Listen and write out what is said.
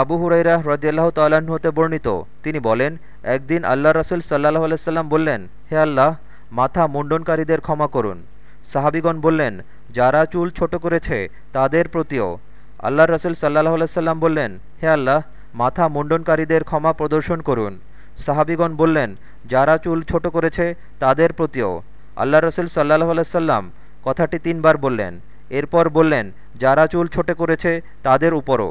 আবু হুরাইরা হ্রদিয়াল্লাহ তাল্লাহ্ন হতে বর্ণিত। তিনি বলেন, একদিন আল্লাহ রসুল সাল্লাহ আলাইসাল্লাম বললেন, হে আল্লাহ, মাথা মুন্ডনকারীদের ক্ষমা করুন। সাহাবিগণ বললেন, যারা চুল ছোট করেছে, তাদের প্রতিও। আল্লাহ রসুল সাল্লাহ আলাইসাল্লাম বললেন, হে আল্লাহ, মাথা মুন্ডনকারীদের ক্ষমা প্রদর্শন করুন। সাহাবিগণ বললেন, যারা চুল ছোট করেছে, তাদের প্রতিও। আল্লাহ রসুল সাল্লাহ আলাইসাল্লাম কথাটি তিনবার বললেন, এরপর বললেন, যারা চুল ছোট করেছে, তাদের উপরও।